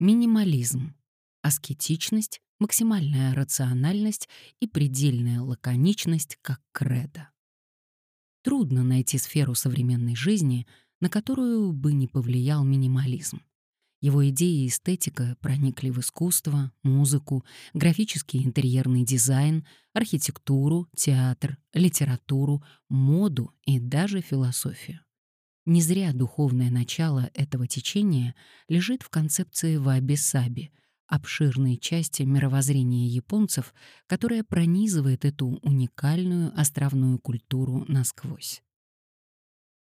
Минимализм. Аскетичность, максимальная рациональность и предельная лаконичность как кредо. Трудно найти сферу современной жизни, на которую бы не повлиял минимализм. Его идеи и эстетика проникли в искусство, музыку, графический интерьерный дизайн, архитектуру, театр, литературу, моду и даже философию. Не зря духовное начало этого течения лежит в концепции ваби-саби, обширной части мировоззрения японцев, которая пронизывает эту уникальную островную культуру насквозь.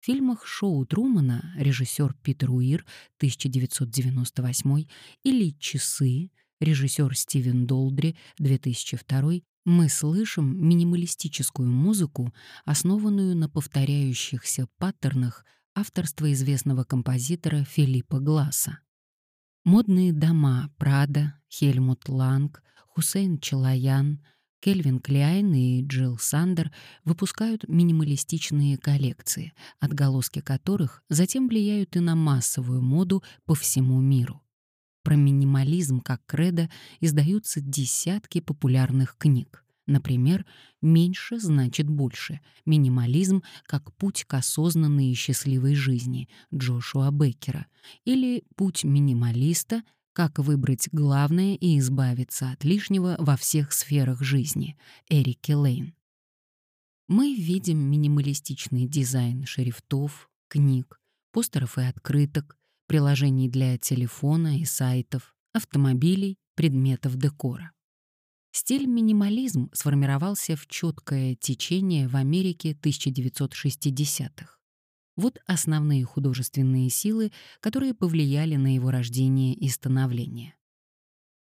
В фильмах шоу Трумана режиссер Питер Уир 1998 или «Часы» режиссер Стивен Долдри 2002 мы слышим минималистическую музыку, основанную на повторяющихся паттернах авторства известного композитора Филиппа Гласса. Модные дома Прада, Хельмут Ланг, Хусейн Челаян, Кельвин Кляйн и Джилл Сандер выпускают минималистичные коллекции, отголоски которых затем влияют и на массовую моду по всему миру. Про минимализм как кредо издаются десятки популярных книг. Например, «Меньше значит больше. Минимализм как путь к осознанной и счастливой жизни» Джошуа Беккера или «Путь минималиста. Как выбрать главное и избавиться от лишнего во всех сферах жизни» Эрики Лейн. Мы видим минималистичный дизайн шрифтов, книг, постеров и открыток, приложений для телефона и сайтов, автомобилей, предметов декора. Стиль минимализм сформировался в четкое течение в Америке 1960-х. Вот основные художественные силы, которые повлияли на его рождение и становление.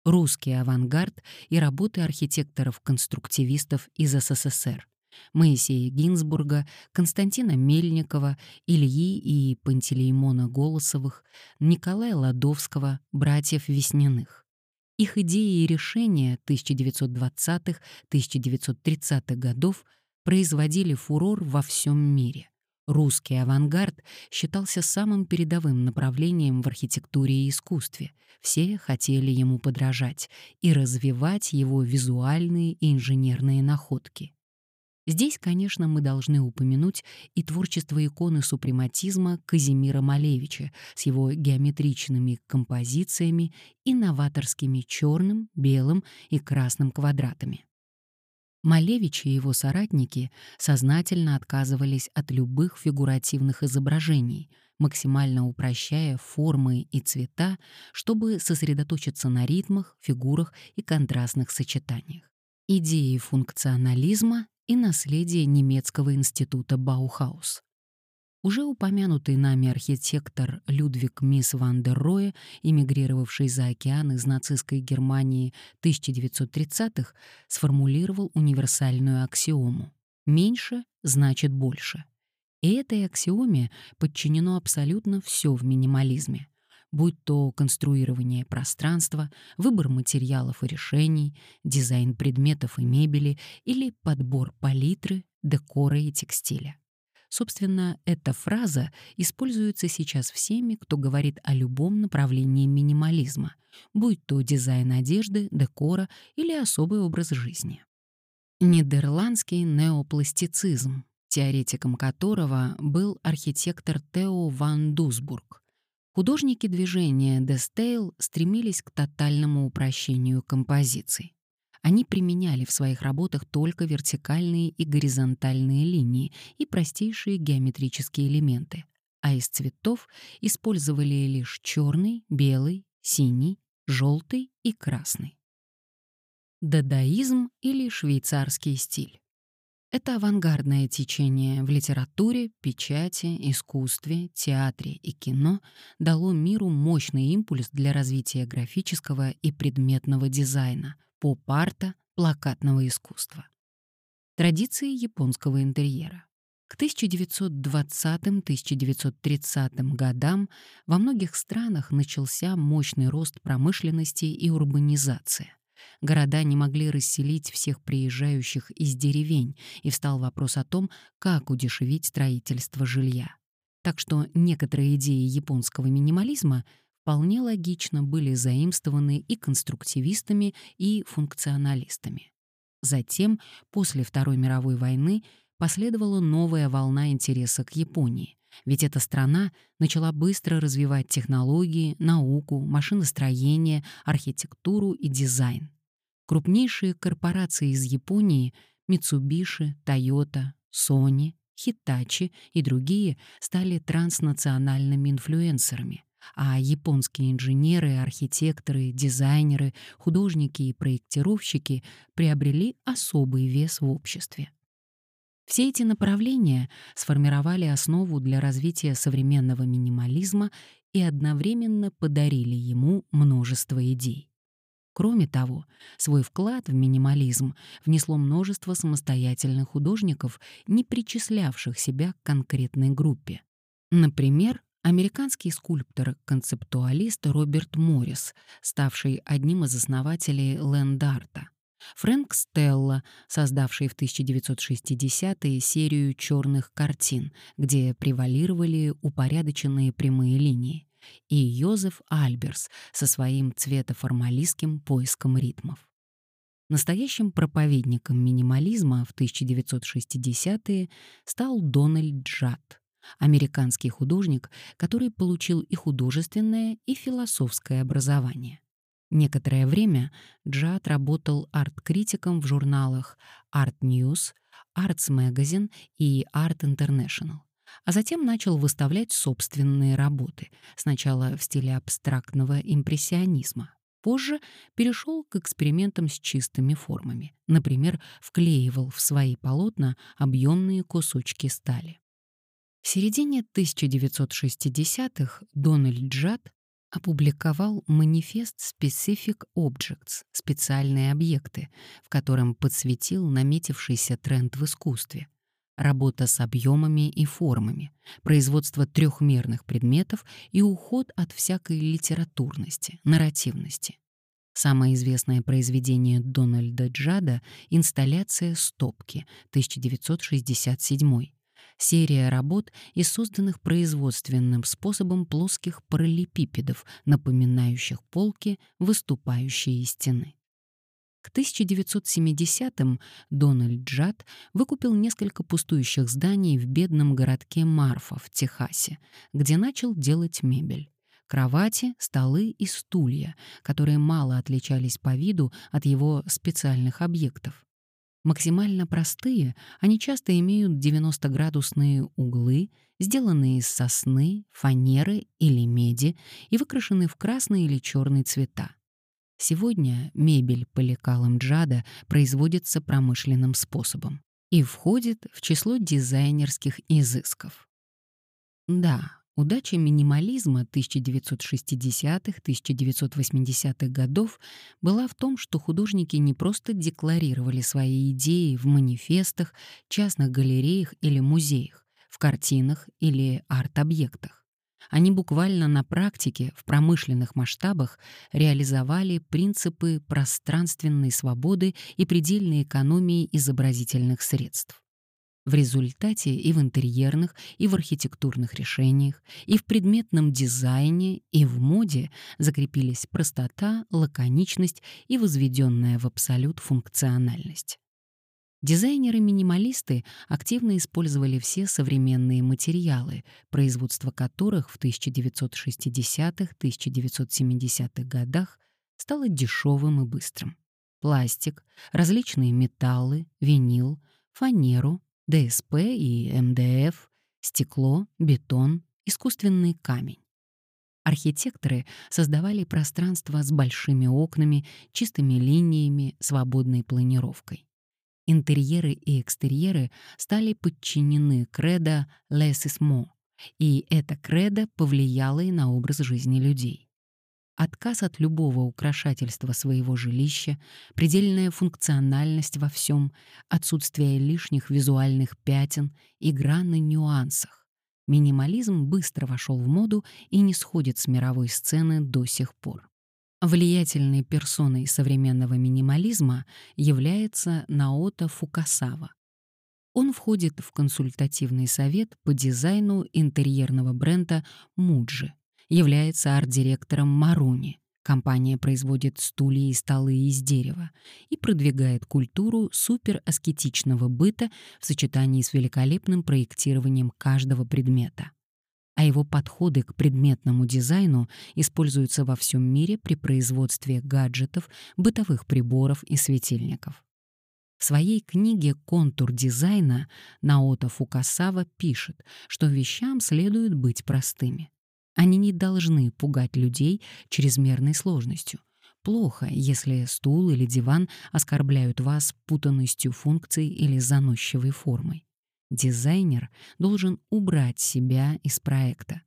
Русский авангард и работы архитекторов-конструктивистов из СССР. Моисея Гинзбурга, Константина Мельникова, Ильи и Пантелеймона Голосовых, Николая Ладовского, братьев Весняных. Их идеи и решения 1920-1930-х годов производили фурор во всем мире. Русский авангард считался самым передовым направлением в архитектуре и искусстве. Все хотели ему подражать и развивать его визуальные и инженерные находки. Здесь, конечно, мы должны упомянуть и творчество иконы супрематизма Казимира Малевича с его геометричными композициями и новаторскими черным, белым и красным квадратами. Малевич и его соратники сознательно отказывались от любых фигуративных изображений, максимально упрощая формы и цвета, чтобы сосредоточиться на ритмах, фигурах и контрастных сочетаниях. Идеи функционализма и наследие немецкого института Баухаус. Уже упомянутый нами архитектор Людвиг Мисс ван дер Рое, эмигрировавший за океан из нацистской Германии 1930-х, сформулировал универсальную аксиому «меньше значит больше». И этой аксиоме подчинено абсолютно все в минимализме будь то конструирование пространства, выбор материалов и решений, дизайн предметов и мебели или подбор палитры, декора и текстиля. Собственно, эта фраза используется сейчас всеми, кто говорит о любом направлении минимализма, будь то дизайн одежды, декора или особый образ жизни. Нидерландский неопластицизм, теоретиком которого был архитектор Тео ван Дусбург, Художники движения Дестейл стремились к тотальному упрощению композиций. Они применяли в своих работах только вертикальные и горизонтальные линии и простейшие геометрические элементы, а из цветов использовали лишь черный, белый, синий, желтый и красный. Дадаизм или швейцарский стиль. Это авангардное течение в литературе, печати, искусстве, театре и кино дало миру мощный импульс для развития графического и предметного дизайна, поп-арта, плакатного искусства. Традиции японского интерьера. К 1920-1930 годам во многих странах начался мощный рост промышленности и урбанизация. Города не могли расселить всех приезжающих из деревень, и встал вопрос о том, как удешевить строительство жилья. Так что некоторые идеи японского минимализма вполне логично были заимствованы и конструктивистами, и функционалистами. Затем, после Второй мировой войны, последовала новая волна интереса к Японии, ведь эта страна начала быстро развивать технологии, науку, машиностроение, архитектуру и дизайн. Крупнейшие корпорации из Японии — Mitsubishi, Toyota, Sony, Hitachi и другие стали транснациональными инфлюенсерами, а японские инженеры, архитекторы, дизайнеры, художники и проектировщики приобрели особый вес в обществе. Все эти направления сформировали основу для развития современного минимализма и одновременно подарили ему множество идей. Кроме того, свой вклад в минимализм внесло множество самостоятельных художников, не причислявших себя к конкретной группе. Например, американский скульптор-концептуалист Роберт Моррис, ставший одним из основателей ленд-арта. Фрэнк Стелла, создавший в 1960-е серию черных картин, где превалировали упорядоченные прямые линии, и Йозеф Альберс со своим цветоформалистским поиском ритмов. Настоящим проповедником минимализма в 1960-е стал Дональд Джад, американский художник, который получил и художественное, и философское образование. Некоторое время Джад работал арт-критиком в журналах Art News, Arts Magazine и Art International, а затем начал выставлять собственные работы, сначала в стиле абстрактного импрессионизма. Позже перешел к экспериментам с чистыми формами. Например, вклеивал в свои полотна объемные кусочки стали. В середине 1960-х Дональд Джад опубликовал манифест Specific Objects — специальные объекты, в котором подсветил наметившийся тренд в искусстве. Работа с объемами и формами, производство трехмерных предметов и уход от всякой литературности, нарративности. Самое известное произведение Дональда Джада — инсталляция «Стопки» 1967 серия работ и созданных производственным способом плоских параллелепипедов, напоминающих полки, выступающие из стены. К 1970-м Дональд Джад выкупил несколько пустующих зданий в бедном городке Марфа в Техасе, где начал делать мебель. Кровати, столы и стулья, которые мало отличались по виду от его специальных объектов. Максимально простые, они часто имеют 90-градусные углы, сделанные из сосны, фанеры или меди и выкрашены в красный или черный цвета. Сегодня мебель по лекалам Джада производится промышленным способом и входит в число дизайнерских изысков. Да, Удача минимализма 1960-1980-х годов была в том, что художники не просто декларировали свои идеи в манифестах, частных галереях или музеях, в картинах или арт-объектах. Они буквально на практике, в промышленных масштабах, реализовали принципы пространственной свободы и предельной экономии изобразительных средств. В результате и в интерьерных, и в архитектурных решениях, и в предметном дизайне, и в моде закрепились простота, лаконичность и возведенная в абсолют функциональность. Дизайнеры-минималисты активно использовали все современные материалы, производство которых в 1960-1970-х годах стало дешевым и быстрым. Пластик, различные металлы, винил, фанеру, ДСП и МДФ, стекло, бетон, искусственный камень. Архитекторы создавали пространство с большими окнами, чистыми линиями, свободной планировкой. Интерьеры и экстерьеры стали подчинены кредо «less is more», и это кредо повлияло и на образ жизни людей отказ от любого украшательства своего жилища, предельная функциональность во всем, отсутствие лишних визуальных пятен, игра на нюансах. Минимализм быстро вошел в моду и не сходит с мировой сцены до сих пор. Влиятельной персоной современного минимализма является Наото Фукасава. Он входит в консультативный совет по дизайну интерьерного бренда Муджи является арт-директором Маруни. Компания производит стулья и столы из дерева и продвигает культуру супераскетичного быта в сочетании с великолепным проектированием каждого предмета. А его подходы к предметному дизайну используются во всем мире при производстве гаджетов, бытовых приборов и светильников. В своей книге «Контур дизайна» Наото Фукасава пишет, что вещам следует быть простыми. Они не должны пугать людей чрезмерной сложностью. Плохо, если стул или диван оскорбляют вас путанностью функций или заносчивой формой. Дизайнер должен убрать себя из проекта.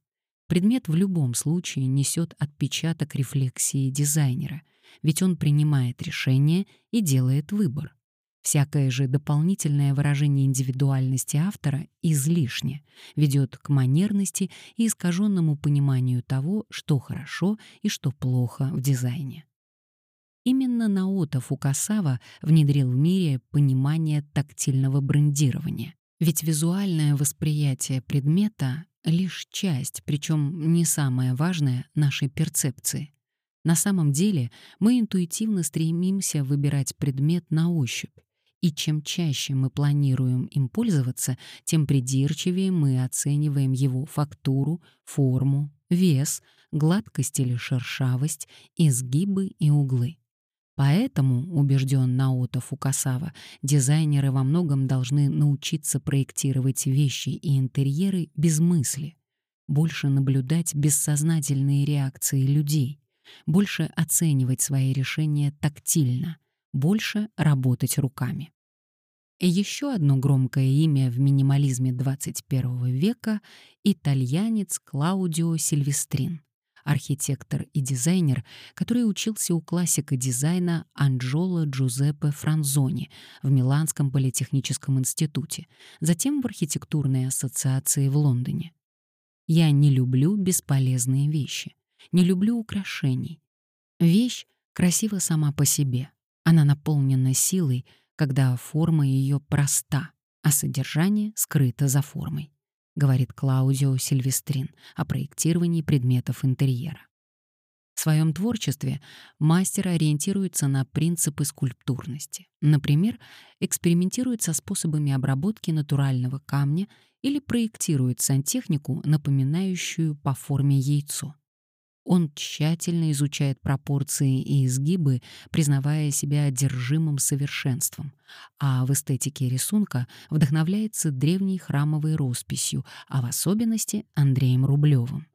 Предмет в любом случае несет отпечаток рефлексии дизайнера, ведь он принимает решение и делает выбор. Всякое же дополнительное выражение индивидуальности автора излишне, ведет к манерности и искаженному пониманию того, что хорошо и что плохо в дизайне. Именно Наото Фукасава внедрил в мире понимание тактильного брендирования. Ведь визуальное восприятие предмета — лишь часть, причем не самая важная, нашей перцепции. На самом деле мы интуитивно стремимся выбирать предмет на ощупь, и чем чаще мы планируем им пользоваться, тем придирчивее мы оцениваем его фактуру, форму, вес, гладкость или шершавость, изгибы и углы. Поэтому, убежден Наото Фукасава, дизайнеры во многом должны научиться проектировать вещи и интерьеры без мысли, больше наблюдать бессознательные реакции людей, больше оценивать свои решения тактильно — больше работать руками. Еще одно громкое имя в минимализме 21 века — итальянец Клаудио Сильвестрин, архитектор и дизайнер, который учился у классика дизайна Анджоло Джузеппе Франзони в Миланском политехническом институте, затем в архитектурной ассоциации в Лондоне. «Я не люблю бесполезные вещи, не люблю украшений. Вещь красива сама по себе, она наполнена силой, когда форма ее проста, а содержание скрыто за формой, говорит Клаудио Сильвестрин о проектировании предметов интерьера. В своем творчестве мастер ориентируется на принципы скульптурности. Например, экспериментирует со способами обработки натурального камня или проектирует сантехнику, напоминающую по форме яйцо. Он тщательно изучает пропорции и изгибы, признавая себя одержимым совершенством, а в эстетике рисунка вдохновляется древней храмовой росписью, а в особенности Андреем Рублевым.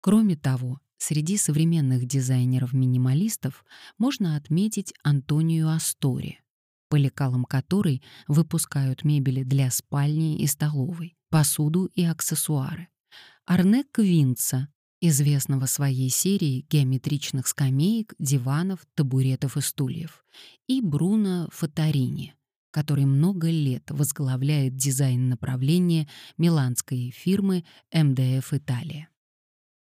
Кроме того, среди современных дизайнеров-минималистов можно отметить Антонию Астори, по лекалам которой выпускают мебели для спальни и столовой, посуду и аксессуары. Арне Квинца, известного своей серией геометричных скамеек, диванов, табуретов и стульев, и Бруно Фатарини, который много лет возглавляет дизайн направления миланской фирмы МДФ Италия.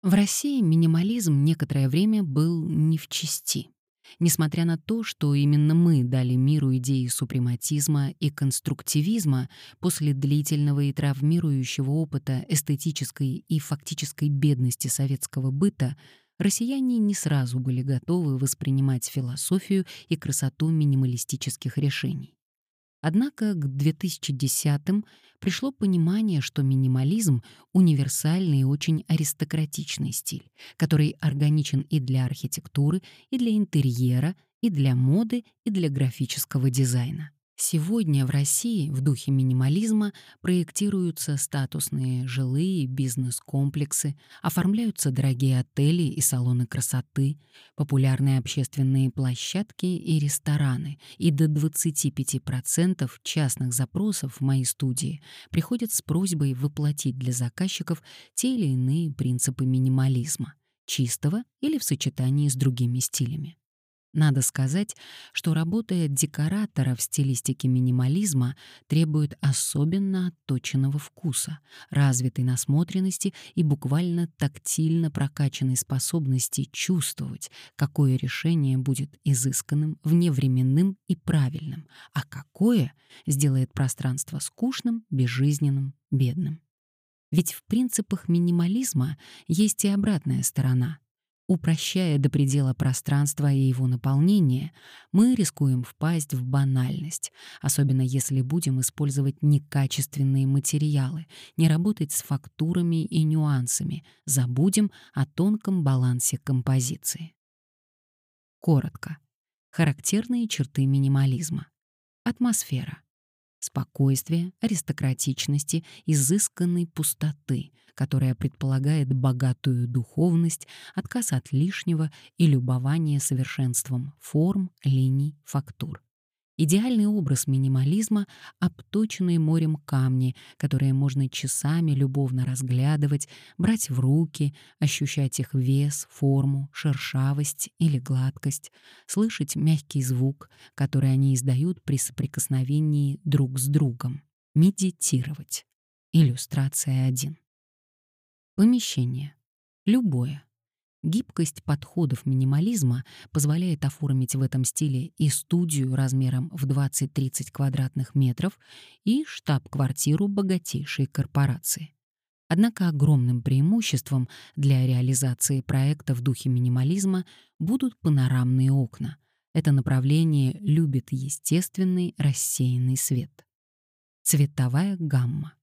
В России минимализм некоторое время был не в чести несмотря на то, что именно мы дали миру идеи супрематизма и конструктивизма после длительного и травмирующего опыта эстетической и фактической бедности советского быта, россияне не сразу были готовы воспринимать философию и красоту минималистических решений. Однако к 2010-м пришло понимание, что минимализм — универсальный и очень аристократичный стиль, который органичен и для архитектуры, и для интерьера, и для моды, и для графического дизайна. Сегодня в России в духе минимализма проектируются статусные жилые бизнес-комплексы, оформляются дорогие отели и салоны красоты, популярные общественные площадки и рестораны, и до 25% частных запросов в моей студии приходят с просьбой воплотить для заказчиков те или иные принципы минимализма, чистого или в сочетании с другими стилями. Надо сказать, что работа декоратора в стилистике минимализма требует особенно отточенного вкуса, развитой насмотренности и буквально тактильно прокачанной способности чувствовать, какое решение будет изысканным, вневременным и правильным, а какое сделает пространство скучным, безжизненным, бедным. Ведь в принципах минимализма есть и обратная сторона. Упрощая до предела пространство и его наполнение, мы рискуем впасть в банальность, особенно если будем использовать некачественные материалы, не работать с фактурами и нюансами, забудем о тонком балансе композиции. Коротко. Характерные черты минимализма. Атмосфера спокойствия, аристократичности, изысканной пустоты, которая предполагает богатую духовность, отказ от лишнего и любование совершенством форм, линий, фактур. Идеальный образ минимализма — обточенные морем камни, которые можно часами любовно разглядывать, брать в руки, ощущать их вес, форму, шершавость или гладкость, слышать мягкий звук, который они издают при соприкосновении друг с другом, медитировать. Иллюстрация 1. Помещение. Любое. Гибкость подходов минимализма позволяет оформить в этом стиле и студию размером в 20-30 квадратных метров, и штаб-квартиру богатейшей корпорации. Однако огромным преимуществом для реализации проекта в духе минимализма будут панорамные окна. Это направление любит естественный рассеянный свет. Цветовая гамма.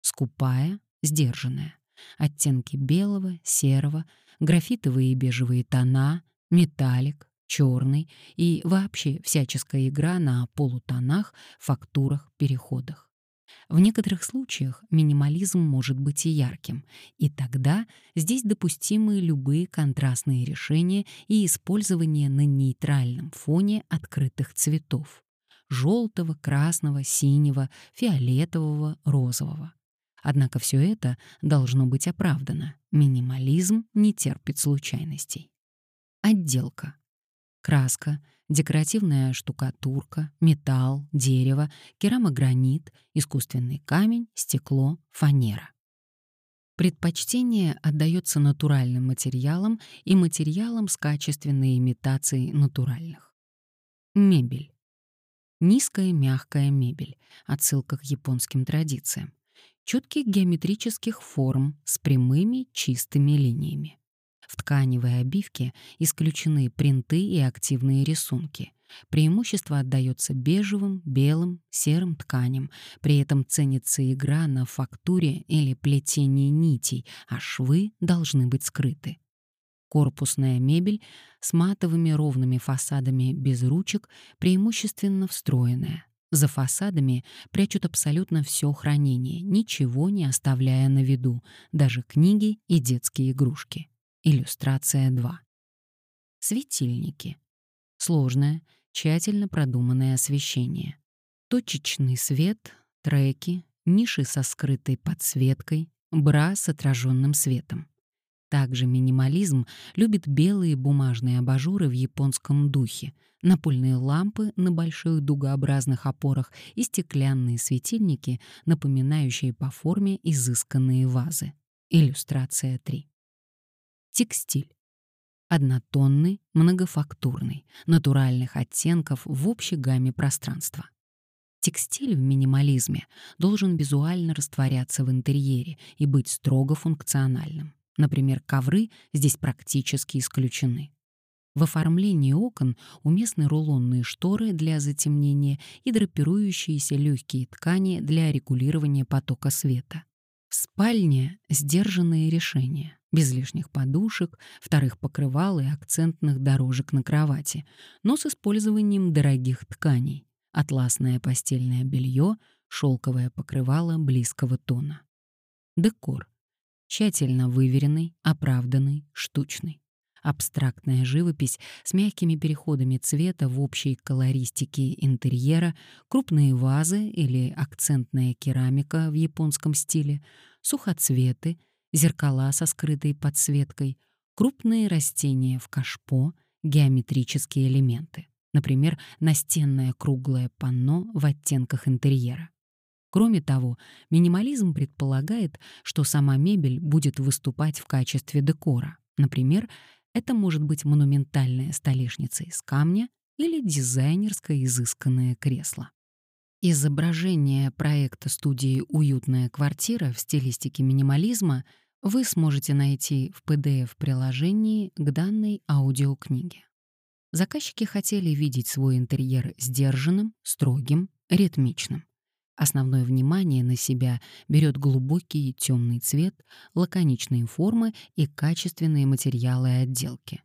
Скупая, сдержанная. Оттенки белого, серого, графитовые и бежевые тона, металлик, черный и вообще всяческая игра на полутонах, фактурах, переходах. В некоторых случаях минимализм может быть и ярким, и тогда здесь допустимы любые контрастные решения и использование на нейтральном фоне открытых цветов — желтого, красного, синего, фиолетового, розового. Однако все это должно быть оправдано. Минимализм не терпит случайностей. Отделка. Краска, декоративная штукатурка, металл, дерево, керамогранит, искусственный камень, стекло, фанера. Предпочтение отдается натуральным материалам и материалам с качественной имитацией натуральных. Мебель. Низкая мягкая мебель. Отсылка к японским традициям четких геометрических форм с прямыми чистыми линиями. В тканевой обивке исключены принты и активные рисунки. Преимущество отдается бежевым, белым, серым тканям, при этом ценится игра на фактуре или плетении нитей, а швы должны быть скрыты. Корпусная мебель с матовыми ровными фасадами без ручек преимущественно встроенная. За фасадами прячут абсолютно все хранение, ничего не оставляя на виду, даже книги и детские игрушки. Иллюстрация 2. Светильники. Сложное, тщательно продуманное освещение. Точечный свет, треки, ниши со скрытой подсветкой, бра с отраженным светом. Также минимализм любит белые бумажные абажуры в японском духе, напольные лампы на больших дугообразных опорах и стеклянные светильники, напоминающие по форме изысканные вазы. Иллюстрация 3. Текстиль. Однотонный, многофактурный, натуральных оттенков в общей гамме пространства. Текстиль в минимализме должен визуально растворяться в интерьере и быть строго функциональным. Например, ковры здесь практически исключены. В оформлении окон уместны рулонные шторы для затемнения и драпирующиеся легкие ткани для регулирования потока света. В спальне сдержанные решения, без лишних подушек, вторых покрывал и акцентных дорожек на кровати, но с использованием дорогих тканей, атласное постельное белье, шелковое покрывало близкого тона. Декор тщательно выверенный, оправданный, штучный. Абстрактная живопись с мягкими переходами цвета в общей колористике интерьера, крупные вазы или акцентная керамика в японском стиле, сухоцветы, зеркала со скрытой подсветкой, крупные растения в кашпо, геометрические элементы. Например, настенное круглое панно в оттенках интерьера. Кроме того, минимализм предполагает, что сама мебель будет выступать в качестве декора. Например, это может быть монументальная столешница из камня или дизайнерское изысканное кресло. Изображение проекта студии «Уютная квартира» в стилистике минимализма вы сможете найти в PDF-приложении к данной аудиокниге. Заказчики хотели видеть свой интерьер сдержанным, строгим, ритмичным. Основное внимание на себя берет глубокий темный цвет, лаконичные формы и качественные материалы отделки.